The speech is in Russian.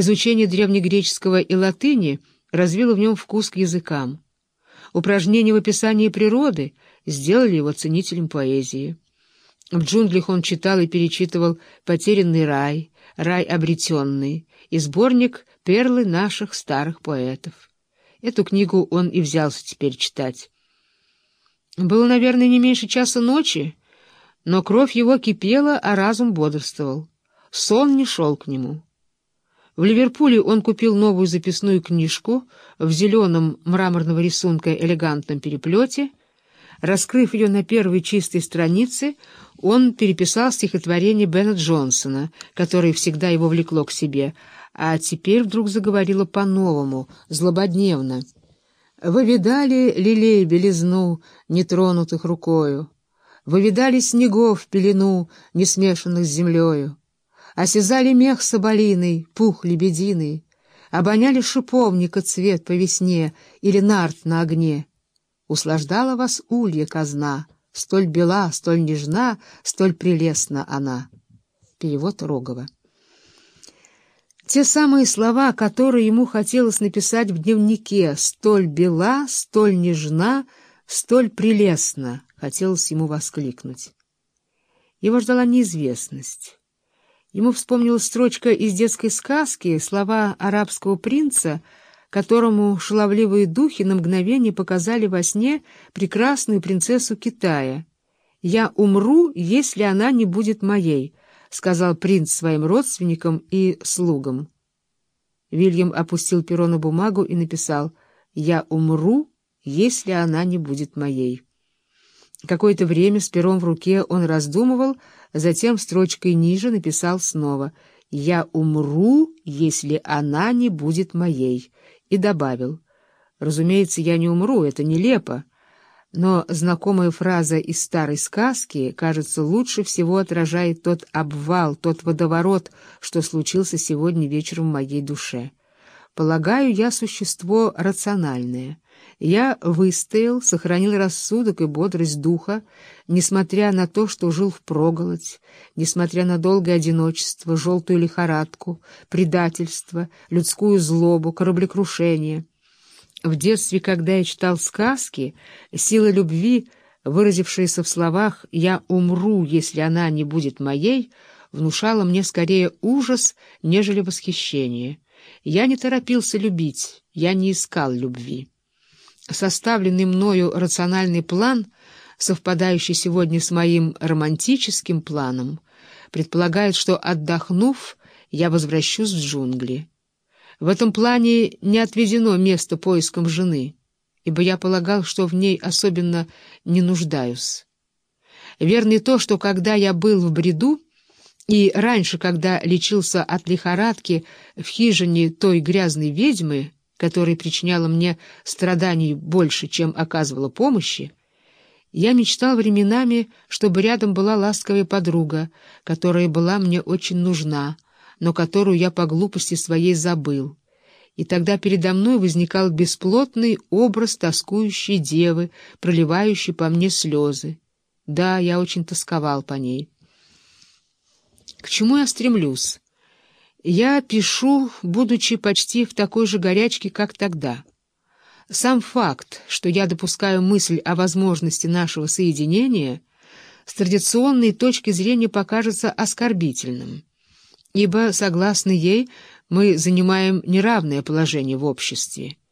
Изучение древнегреческого и латыни развило в нем вкус к языкам. Упражнения в описании природы сделали его ценителем поэзии. В джунглях он читал и перечитывал «Потерянный рай», «Рай обретенный» и сборник «Перлы наших старых поэтов». Эту книгу он и взялся теперь читать. Было, наверное, не меньше часа ночи, но кровь его кипела, а разум бодрствовал. Сон не шел к нему. В Ливерпуле он купил новую записную книжку в зеленом мраморного рисунка элегантном переплете. Раскрыв ее на первой чистой странице, он переписал стихотворение Бена Джонсона, которое всегда его влекло к себе, а теперь вдруг заговорило по-новому, злободневно. «Вы видали лилей белизну, нетронутых рукою? Вы видали снегов пелену, не смешанных с землею? Осязали мех соболиный, пух лебединый, Обоняли шиповника цвет по весне Или нарт на огне. Услаждала вас улья казна, Столь бела, столь нежна, столь прелестна она. Перевод Рогова. Те самые слова, которые ему хотелось написать в дневнике «столь бела, столь нежна, столь прелестна», хотелось ему воскликнуть. Его ждала неизвестность. Ему вспомнилась строчка из детской сказки, слова арабского принца, которому шаловливые духи на мгновение показали во сне прекрасную принцессу Китая. «Я умру, если она не будет моей», — сказал принц своим родственникам и слугам. Вильям опустил перо на бумагу и написал «Я умру, если она не будет моей». Какое-то время с пером в руке он раздумывал, затем строчкой ниже написал снова «Я умру, если она не будет моей» и добавил «Разумеется, я не умру, это нелепо». Но знакомая фраза из старой сказки, кажется, лучше всего отражает тот обвал, тот водоворот, что случился сегодня вечером в моей душе. Полагаю, я существо рациональное. Я выстоял, сохранил рассудок и бодрость духа, несмотря на то, что жил впроголодь, несмотря на долгое одиночество, желтую лихорадку, предательство, людскую злобу, кораблекрушение. В детстве, когда я читал сказки, сила любви, выразившаяся в словах «я умру, если она не будет моей», внушала мне скорее ужас, нежели восхищение. Я не торопился любить, я не искал любви. Составленный мною рациональный план, совпадающий сегодня с моим романтическим планом, предполагает, что, отдохнув, я возвращусь в джунгли. В этом плане не отведено место поискам жены, ибо я полагал, что в ней особенно не нуждаюсь. Верно и то, что когда я был в бреду, и раньше, когда лечился от лихорадки в хижине той грязной ведьмы, которая причиняла мне страданий больше, чем оказывала помощи, я мечтал временами, чтобы рядом была ласковая подруга, которая была мне очень нужна, но которую я по глупости своей забыл. И тогда передо мной возникал бесплотный образ тоскующей девы, проливающей по мне слезы. Да, я очень тосковал по ней. К чему я стремлюсь? Я пишу, будучи почти в такой же горячке, как тогда. Сам факт, что я допускаю мысль о возможности нашего соединения, с традиционной точки зрения покажется оскорбительным ибо, согласно ей, мы занимаем неравное положение в обществе.